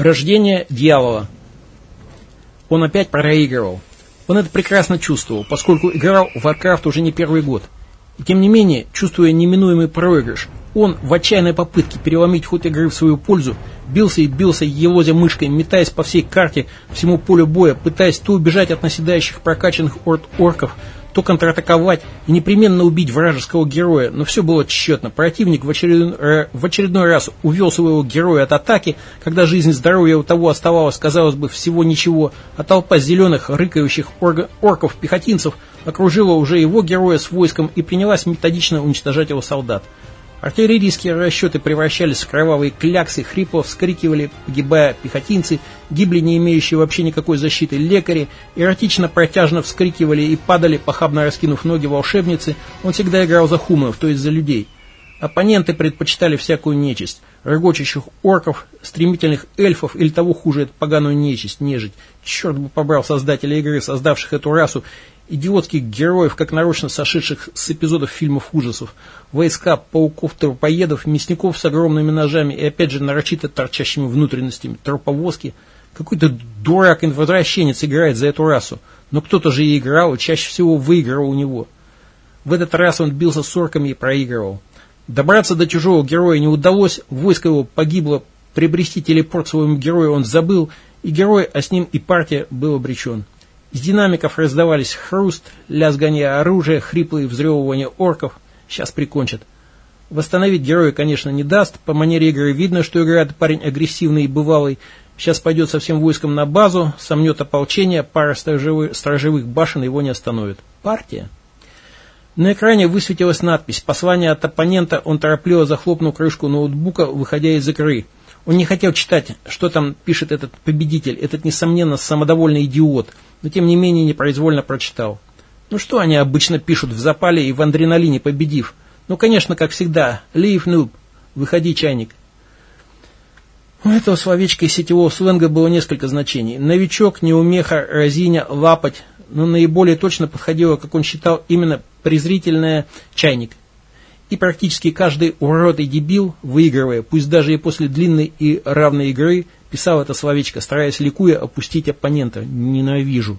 Рождение дьявола. Он опять проигрывал. Он это прекрасно чувствовал, поскольку играл в Warcraft уже не первый год. И тем не менее, чувствуя неминуемый проигрыш, он в отчаянной попытке переломить ход игры в свою пользу бился и бился, елозя мышкой, метаясь по всей карте, всему полю боя, пытаясь то убежать от наседающих прокачанных орд орков, то контратаковать и непременно убить вражеского героя, но все было тщетно. Противник в очередной, э, в очередной раз увел своего героя от атаки, когда жизнь и здоровье у того оставалось, казалось бы, всего ничего, а толпа зеленых, рыкающих орков-пехотинцев окружила уже его героя с войском и принялась методично уничтожать его солдат. Артиллерийские расчеты превращались в кровавые кляксы, хрипло вскрикивали, погибая пехотинцы, гибли не имеющие вообще никакой защиты лекари, эротично протяжно вскрикивали и падали, похабно раскинув ноги волшебницы, он всегда играл за хумов, то есть за людей. Оппоненты предпочитали всякую нечисть, рыгочущих орков, стремительных эльфов или того хуже, эту поганую нечисть, нежить. Черт бы побрал создателя игры, создавших эту расу, идиотских героев, как нарочно сошедших с эпизодов фильмов ужасов, войска, пауков, трупоедов, мясников с огромными ножами и опять же нарочито торчащими внутренностями, труповозки. Какой-то дурак-инвозвращенец играет за эту расу, но кто-то же и играл, и чаще всего выигрывал у него. В этот раз он бился с орками и проигрывал. Добраться до чужого героя не удалось, войско его погибло, приобрести телепорт своему герою он забыл, и герой, а с ним и партия был обречен. Из динамиков раздавались хруст, лязгание оружия, хриплые взрёвывания орков. Сейчас прикончат. Восстановить героя, конечно, не даст. По манере игры видно, что играет парень агрессивный и бывалый. Сейчас пойдет со всем войском на базу, сомнет ополчение, пара сторожевых, сторожевых башен его не остановит. Партия. На экране высветилась надпись «Послание от оппонента». Он торопливо захлопнул крышку ноутбука, выходя из игры. Он не хотел читать, что там пишет этот победитель, этот, несомненно, самодовольный идиот – но тем не менее непроизвольно прочитал. Ну что они обычно пишут в запале и в адреналине победив? Ну, конечно, как всегда, leave noob, выходи, чайник. У этого словечка из сетевого сленга было несколько значений. Новичок, неумеха, разиня, лапать, но наиболее точно подходило, как он считал, именно презрительное чайник. И практически каждый урод и дебил, выигрывая, пусть даже и после длинной и равной игры, Писал это словечко, стараясь ликуя опустить оппонента. Ненавижу.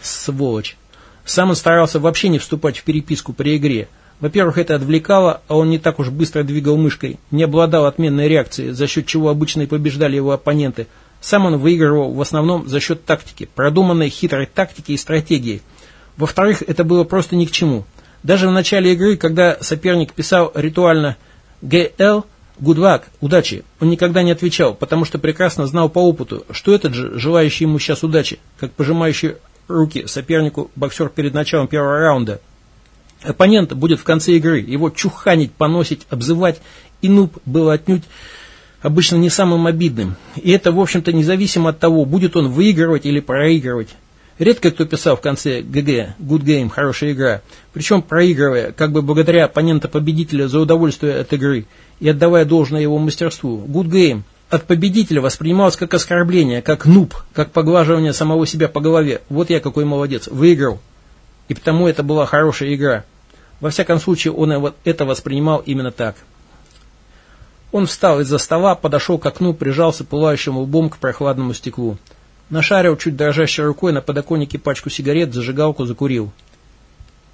Сволочь. Сам он старался вообще не вступать в переписку при игре. Во-первых, это отвлекало, а он не так уж быстро двигал мышкой, не обладал отменной реакцией, за счет чего обычно и побеждали его оппоненты. Сам он выигрывал в основном за счет тактики, продуманной хитрой тактики и стратегии. Во-вторых, это было просто ни к чему. Даже в начале игры, когда соперник писал ритуально «ГЛ», Гудвак, удачи. Он никогда не отвечал, потому что прекрасно знал по опыту, что этот же, желающий ему сейчас удачи, как пожимающий руки сопернику боксер перед началом первого раунда. Оппонент будет в конце игры, его чуханить, поносить, обзывать, и нуб был отнюдь обычно не самым обидным. И это, в общем-то, независимо от того, будет он выигрывать или проигрывать. Редко кто писал в конце ГГ, good game, хорошая игра, причем проигрывая, как бы благодаря оппонента-победителя за удовольствие от игры и отдавая должное его мастерству. Good game от победителя воспринималось как оскорбление, как нуб, как поглаживание самого себя по голове. Вот я какой молодец, выиграл. И потому это была хорошая игра. Во всяком случае, он это воспринимал именно так. Он встал из-за стола, подошел к окну, прижался пылающим лбом к прохладному стеклу. Нашарил чуть дрожащей рукой на подоконнике пачку сигарет, зажигалку закурил.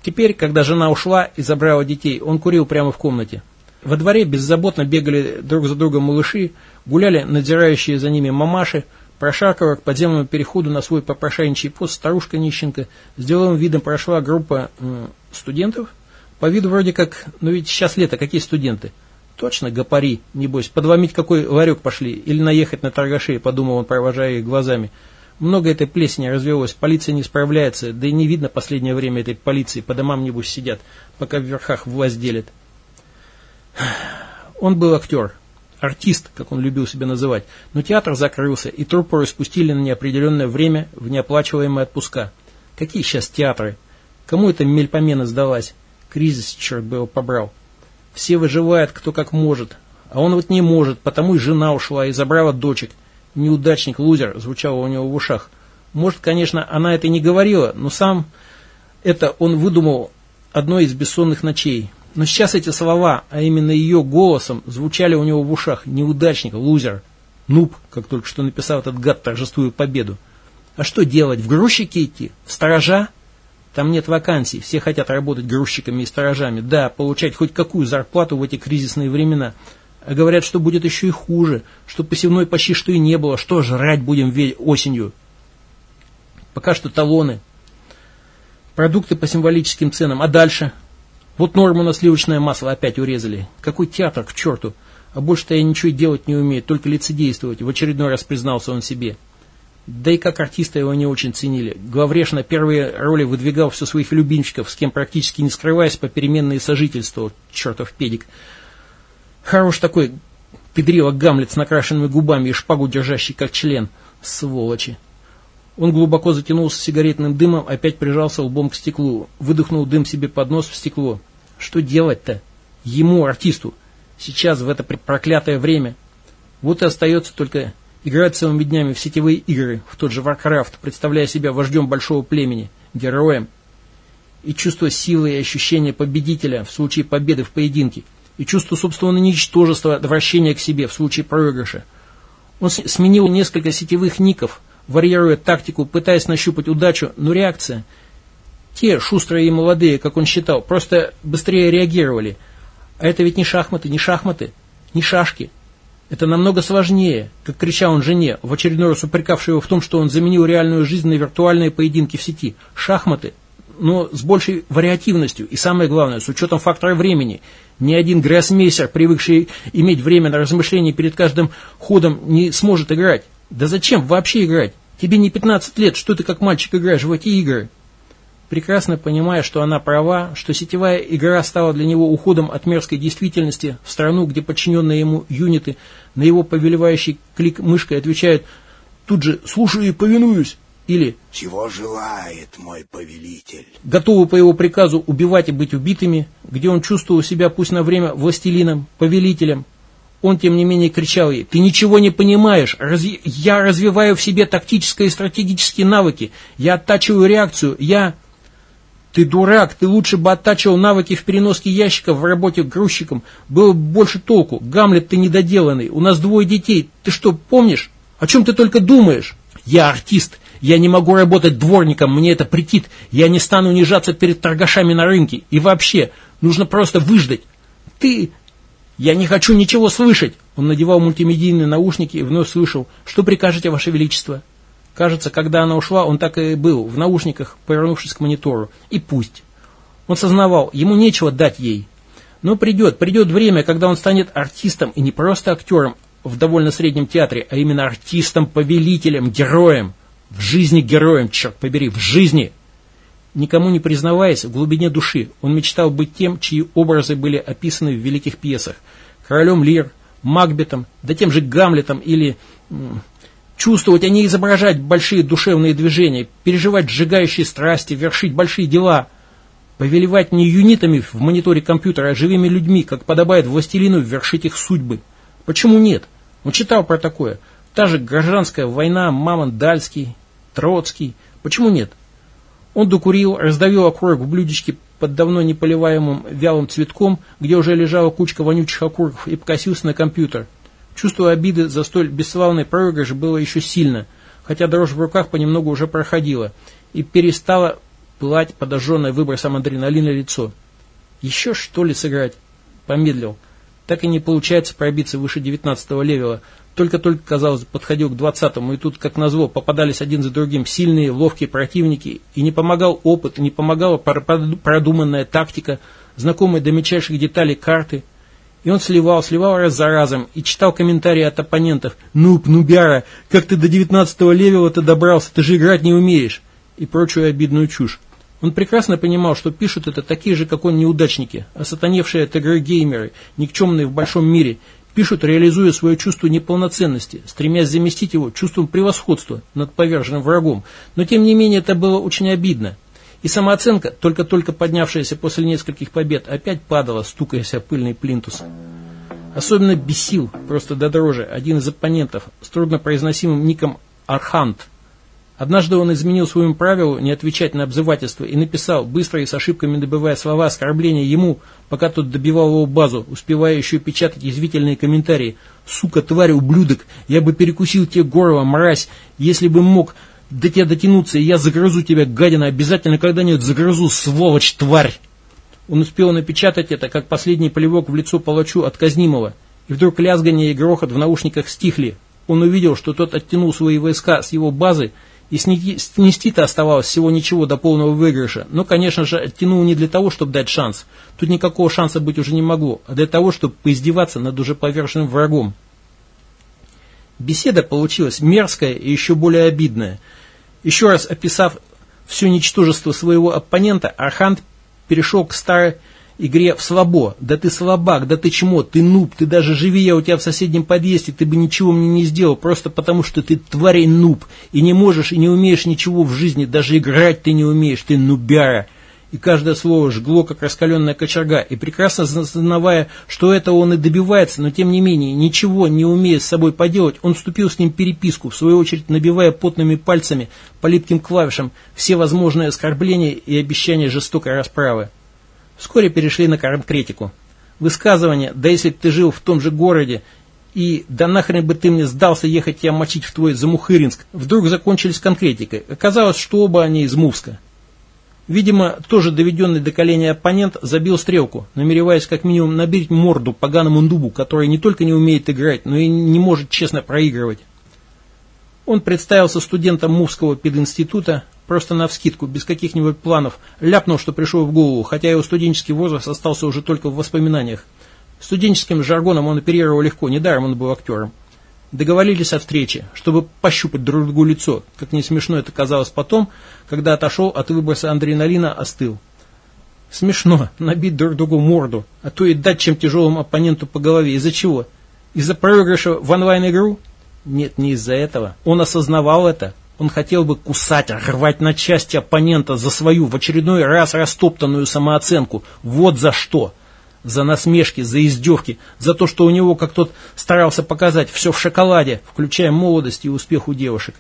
Теперь, когда жена ушла и забрала детей, он курил прямо в комнате. Во дворе беззаботно бегали друг за другом малыши, гуляли надзирающие за ними мамаши, прошаркала к подземному переходу на свой попрошайничий пост старушка-нищенка. С деловым видом прошла группа студентов. По виду вроде как, ну ведь сейчас лето, какие студенты? Точно гопари, небось, подломить какой ларек пошли или наехать на торгашей, подумал он, провожая их глазами. Много этой плесени развелось, полиция не справляется, да и не видно последнее время этой полиции, по домам небось сидят, пока в верхах власть делят. Он был актер, артист, как он любил себя называть, но театр закрылся, и труппу распустили на неопределенное время в неоплачиваемые отпуска. Какие сейчас театры? Кому эта мельпомена сдалась? Кризис, черт бы его побрал. Все выживают, кто как может. А он вот не может, потому и жена ушла и забрала дочек. Неудачник, лузер, звучало у него в ушах. Может, конечно, она это не говорила, но сам это он выдумал одной из бессонных ночей. Но сейчас эти слова, а именно ее голосом, звучали у него в ушах. Неудачник, лузер. Нуб, как только что написал этот гад, торжествуя победу. А что делать? В грузчики идти? В сторожа? Там нет вакансий, все хотят работать грузчиками и сторожами. Да, получать хоть какую зарплату в эти кризисные времена. А говорят, что будет еще и хуже, что посевной почти что и не было, что жрать будем осенью. Пока что талоны, продукты по символическим ценам. А дальше? Вот норму на сливочное масло опять урезали. Какой театр, к черту. А больше-то я ничего делать не умею, только лицедействовать. В очередной раз признался он себе. Да и как артиста его не очень ценили. Главреж на первые роли выдвигал все своих любимчиков, с кем практически не скрываясь, попеременные сожительства, чертов педик. Хорош такой педрила Гамлет с накрашенными губами и шпагу держащий как член. Сволочи. Он глубоко затянулся сигаретным дымом, опять прижался лбом к стеклу, выдохнул дым себе под нос в стекло. Что делать-то? Ему, артисту, сейчас, в это проклятое время. Вот и остается только играть целыми днями в сетевые игры, в тот же Warcraft, представляя себя вождем большого племени, героем, и чувство силы и ощущения победителя в случае победы в поединке, и чувство собственного ничтожества, отвращения к себе в случае проигрыша. Он сменил несколько сетевых ников, варьируя тактику, пытаясь нащупать удачу, но реакция. Те, шустрые и молодые, как он считал, просто быстрее реагировали. А это ведь не шахматы, не шахматы, не шашки – это намного сложнее, как кричал он жене, в очередной раз упрекавшей его в том, что он заменил реальную жизнь на виртуальные поединки в сети. Шахматы, но с большей вариативностью и, самое главное, с учетом фактора времени. Ни один гроссмейстер, привыкший иметь время на размышление перед каждым ходом, не сможет играть. Да зачем вообще играть? Тебе не 15 лет, что ты как мальчик играешь в эти игры? прекрасно понимая, что она права, что сетевая игра стала для него уходом от мерзкой действительности в страну, где подчиненные ему юниты на его повелевающий клик мышкой отвечают тут же «слушаю и повинуюсь» или «Чего желает мой повелитель?» Готовы по его приказу убивать и быть убитыми, где он чувствовал себя пусть на время властелином, повелителем. Он, тем не менее, кричал ей, «Ты ничего не понимаешь, Раз... я развиваю в себе тактические и стратегические навыки, я оттачиваю реакцию, я...» Ты дурак, ты лучше бы оттачивал навыки в переноске ящиков в работе грузчиком. Было бы больше толку. Гамлет ты недоделанный. У нас двое детей. Ты что, помнишь? О чем ты только думаешь? Я артист. Я не могу работать дворником, мне это претит. Я не стану унижаться перед торгашами на рынке. И вообще, нужно просто выждать. Ты... Я не хочу ничего слышать. Он надевал мультимедийные наушники и вновь слышал. Что прикажете, Ваше Величество? Кажется, когда она ушла, он так и был, в наушниках, повернувшись к монитору. И пусть. Он сознавал, ему нечего дать ей. Но придет, придет время, когда он станет артистом, и не просто актером в довольно среднем театре, а именно артистом, повелителем, героем. В жизни героем, черт побери, в жизни. Никому не признаваясь, в глубине души он мечтал быть тем, чьи образы были описаны в великих пьесах. Королем Лир, Макбетом, да тем же Гамлетом или чувствовать, а не изображать большие душевные движения, переживать сжигающие страсти, вершить большие дела, повелевать не юнитами в мониторе компьютера, а живыми людьми, как подобает властелину вершить их судьбы. Почему нет? Он читал про такое. Та же гражданская война, Мамон Дальский, Троцкий. Почему нет? Он докурил, раздавил окурок в блюдечке под давно не поливаемым вялым цветком, где уже лежала кучка вонючих окурков, и покосился на компьютер – Чувство обиды за столь бесславный проигрыш было еще сильно, хотя дрожь в руках понемногу уже проходила, и перестала пылать подожженное выбросом адреналина лицо. Еще что ли сыграть? Помедлил. Так и не получается пробиться выше девятнадцатого левела. Только-только, казалось, подходил к двадцатому, и тут, как назло, попадались один за другим сильные, ловкие противники, и не помогал опыт, не помогала продуманная тактика, знакомые до мельчайших деталей карты – и он сливал, сливал раз за разом и читал комментарии от оппонентов. «Нуб, нубяра, как ты до девятнадцатого левела-то добрался, ты же играть не умеешь!» и прочую обидную чушь. Он прекрасно понимал, что пишут это такие же, как он, неудачники, осатаневшие от игры геймеры, никчемные в большом мире, пишут, реализуя свое чувство неполноценности, стремясь заместить его чувством превосходства над поверженным врагом. Но тем не менее это было очень обидно. И самооценка, только-только поднявшаяся после нескольких побед, опять падала, стукаясь о пыльный плинтус. Особенно бесил, просто до дрожи, один из оппонентов с труднопроизносимым ником Архант. Однажды он изменил своему правилу не отвечать на обзывательство и написал, быстро и с ошибками добывая слова оскорбления ему, пока тот добивал его базу, успевая еще печатать язвительные комментарии. «Сука, тварь, ублюдок, я бы перекусил тебе горло, мразь, если бы мог до тебя дотянуться, и я загрызу тебя, гадина, обязательно когда-нибудь загрызу, сволочь, тварь!» Он успел напечатать это, как последний плевок в лицо палачу от казнимого, и вдруг лязгание и грохот в наушниках стихли. Он увидел, что тот оттянул свои войска с его базы, и снести-то оставалось всего ничего до полного выигрыша. Но, конечно же, оттянул не для того, чтобы дать шанс. Тут никакого шанса быть уже не могло, а для того, чтобы поиздеваться над уже поверженным врагом. Беседа получилась мерзкая и еще более обидная. Еще раз описав все ничтожество своего оппонента, Архант перешел к старой игре в слабо. Да ты слабак, да ты чмо, ты нуб, ты даже живи я у тебя в соседнем подъезде, ты бы ничего мне не сделал, просто потому что ты тварь нуб, и не можешь и не умеешь ничего в жизни, даже играть ты не умеешь, ты нубяра. И каждое слово жгло, как раскаленная кочерга, и прекрасно осознавая, что это он и добивается, но тем не менее, ничего не умея с собой поделать, он вступил с ним в переписку, в свою очередь набивая потными пальцами по липким клавишам все возможные оскорбления и обещания жестокой расправы. Вскоре перешли на конкретику. Высказывание, да если ты жил в том же городе, и да нахрен бы ты мне сдался ехать тебя мочить в твой Замухыринск, вдруг закончились конкретикой. Оказалось, что оба они из Мувска. Видимо, тоже доведенный до коления оппонент забил стрелку, намереваясь как минимум набить морду поганому дубу, который не только не умеет играть, но и не может честно проигрывать. Он представился студентом Мувского пединститута, просто навскидку, без каких-нибудь планов, ляпнул, что пришел в голову, хотя его студенческий возраст остался уже только в воспоминаниях. Студенческим жаргоном он оперировал легко, недаром он был актером. Договорились о встрече, чтобы пощупать друг другу лицо, как не смешно это казалось потом, когда отошел от выброса адреналина, остыл. Смешно, набить друг другу морду, а то и дать чем тяжелому оппоненту по голове. Из-за чего? Из-за проигрыша в онлайн-игру? Нет, не из-за этого. Он осознавал это, он хотел бы кусать, рвать на части оппонента за свою в очередной раз растоптанную самооценку. Вот за что. За насмешки, за издевки, за то, что у него, как тот старался показать, все в шоколаде, включая молодость и успех у девушек.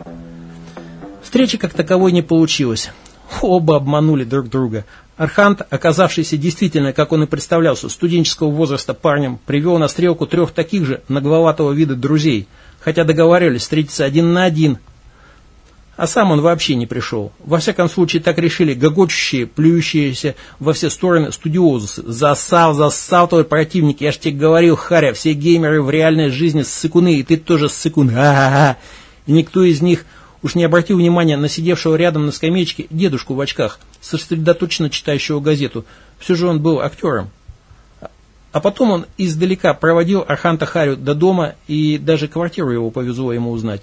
Встречи как таковой не получилось. Оба обманули друг друга. Архант, оказавшийся действительно, как он и представлялся, студенческого возраста парнем, привел на стрелку трех таких же нагловатого вида друзей, хотя договаривались встретиться один на один а сам он вообще не пришел. Во всяком случае, так решили гогочущие, плюющиеся во все стороны студиозусы. Засал, засал твой противник. Я ж тебе говорил, Харя, все геймеры в реальной жизни ссыкуны, и ты тоже ссыкун. Ха-ха-ха. И никто из них уж не обратил внимания на сидевшего рядом на скамеечке дедушку в очках, сосредоточенно читающего газету. Все же он был актером. А потом он издалека проводил Арханта Харю до дома, и даже квартиру его повезло ему узнать.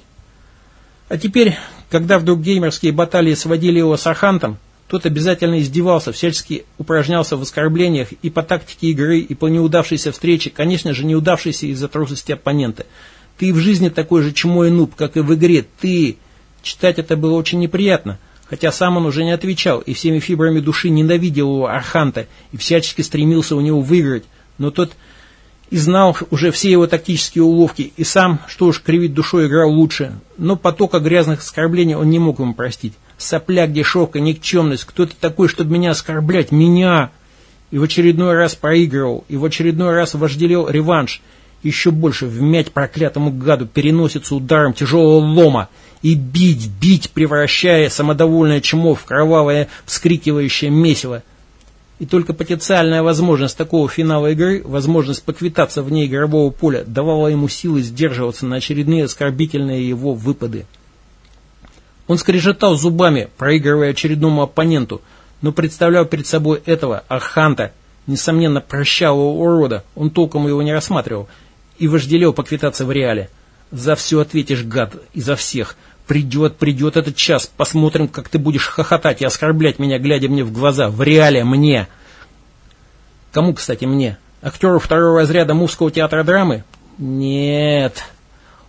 А теперь, когда вдруг геймерские баталии сводили его с Архантом, тот обязательно издевался, всячески упражнялся в оскорблениях и по тактике игры, и по неудавшейся встрече, конечно же, неудавшейся из-за трусости оппонента. Ты в жизни такой же чмо и нуб, как и в игре. Ты... Читать это было очень неприятно, хотя сам он уже не отвечал и всеми фибрами души ненавидел его Арханта и всячески стремился у него выиграть, но тот и знал уже все его тактические уловки, и сам, что уж кривить душой, играл лучше. Но потока грязных оскорблений он не мог ему простить. Сопляк, дешевка, никчемность, кто ты такой, чтобы меня оскорблять? Меня! И в очередной раз проигрывал, и в очередной раз вожделел реванш. Еще больше вмять проклятому гаду переносицу ударом тяжелого лома и бить, бить, превращая самодовольное чмо в кровавое вскрикивающее месиво. И только потенциальная возможность такого финала игры, возможность поквитаться вне игрового поля, давала ему силы сдерживаться на очередные оскорбительные его выпады. Он скрежетал зубами, проигрывая очередному оппоненту, но представлял перед собой этого, Арханта, несомненно прощалого урода, он толком его не рассматривал, и вожделел поквитаться в реале. За все ответишь, гад, и за всех – Придет, придет этот час, посмотрим, как ты будешь хохотать и оскорблять меня, глядя мне в глаза. В реале мне. Кому, кстати, мне? Актеру второго разряда Мувского театра драмы? Нет.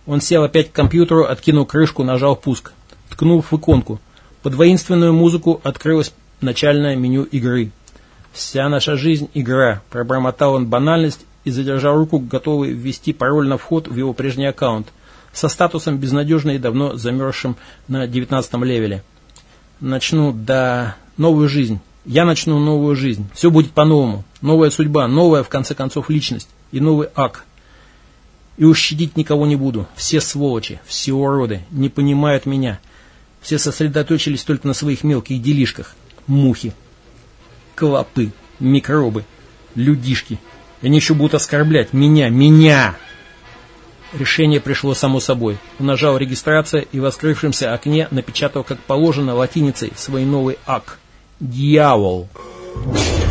Он сел опять к компьютеру, откинул крышку, нажал пуск. Ткнул в иконку. Под воинственную музыку открылось начальное меню игры. «Вся наша жизнь – игра», – пробормотал он банальность и задержал руку, готовый ввести пароль на вход в его прежний аккаунт – со статусом безнадежно и давно замерзшим на 19 левеле. Начну, да, новую жизнь. Я начну новую жизнь. Все будет по-новому. Новая судьба, новая, в конце концов, личность и новый ак. И уж щадить никого не буду. Все сволочи, все уроды, не понимают меня. Все сосредоточились только на своих мелких делишках. Мухи, клопы, микробы, людишки. Они еще будут оскорблять меня, меня! Решение пришло само собой. Он нажал регистрация и в открывшемся окне напечатал, как положено, латиницей свой новый ак. Дьявол. Дьявол.